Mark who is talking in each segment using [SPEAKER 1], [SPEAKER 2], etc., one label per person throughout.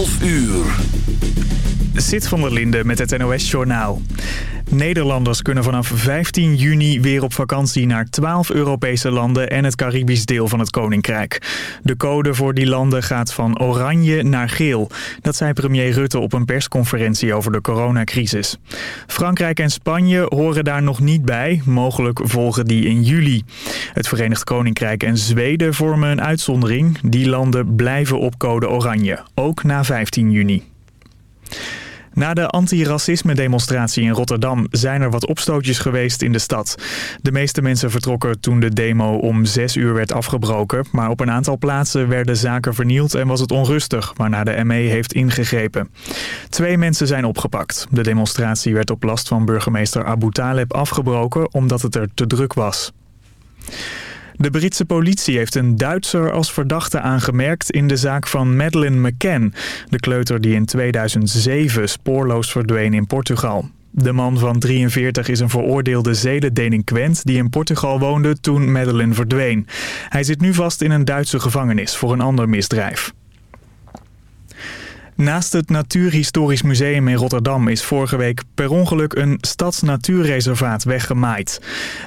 [SPEAKER 1] 12 uur.
[SPEAKER 2] Zit van der Linde met het NOS-journaal. Nederlanders kunnen vanaf 15 juni weer op vakantie naar 12 Europese landen en het Caribisch deel van het Koninkrijk. De code voor die landen gaat van oranje naar geel. Dat zei premier Rutte op een persconferentie over de coronacrisis. Frankrijk en Spanje horen daar nog niet bij. Mogelijk volgen die in juli. Het Verenigd Koninkrijk en Zweden vormen een uitzondering. Die landen blijven op code oranje, ook na 15 juni. Na de antiracisme-demonstratie in Rotterdam zijn er wat opstootjes geweest in de stad. De meeste mensen vertrokken toen de demo om 6 uur werd afgebroken. Maar op een aantal plaatsen werden zaken vernield en was het onrustig, waarna de ME heeft ingegrepen. Twee mensen zijn opgepakt. De demonstratie werd op last van burgemeester Abu Taleb afgebroken omdat het er te druk was. De Britse politie heeft een Duitser als verdachte aangemerkt in de zaak van Madeleine McCann, de kleuter die in 2007 spoorloos verdween in Portugal. De man van 43 is een veroordeelde zedendelinquent die in Portugal woonde toen Madeleine verdween. Hij zit nu vast in een Duitse gevangenis voor een ander misdrijf. Naast het Natuurhistorisch Museum in Rotterdam is vorige week per ongeluk een stadsnatuurreservaat weggemaaid.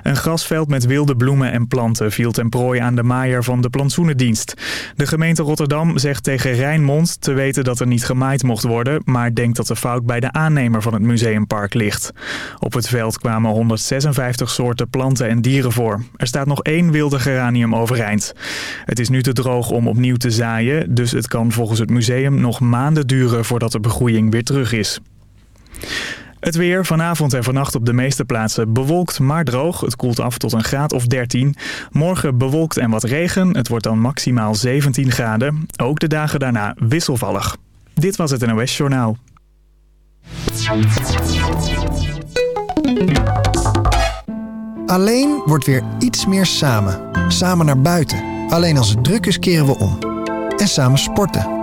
[SPEAKER 2] Een grasveld met wilde bloemen en planten viel ten prooi aan de maaier van de plantsoenendienst. De gemeente Rotterdam zegt tegen Rijnmond te weten dat er niet gemaaid mocht worden, maar denkt dat de fout bij de aannemer van het museumpark ligt. Op het veld kwamen 156 soorten planten en dieren voor. Er staat nog één wilde geranium overeind. Het is nu te droog om opnieuw te zaaien, dus het kan volgens het museum nog maanden duren voordat de begroeiing weer terug is. Het weer vanavond en vannacht op de meeste plaatsen bewolkt, maar droog. Het koelt af tot een graad of 13. Morgen bewolkt en wat regen. Het wordt dan maximaal 17 graden. Ook de dagen daarna wisselvallig. Dit was het NOS Journaal.
[SPEAKER 3] Alleen wordt weer iets meer samen. Samen naar buiten. Alleen als het druk is keren we om. En samen sporten.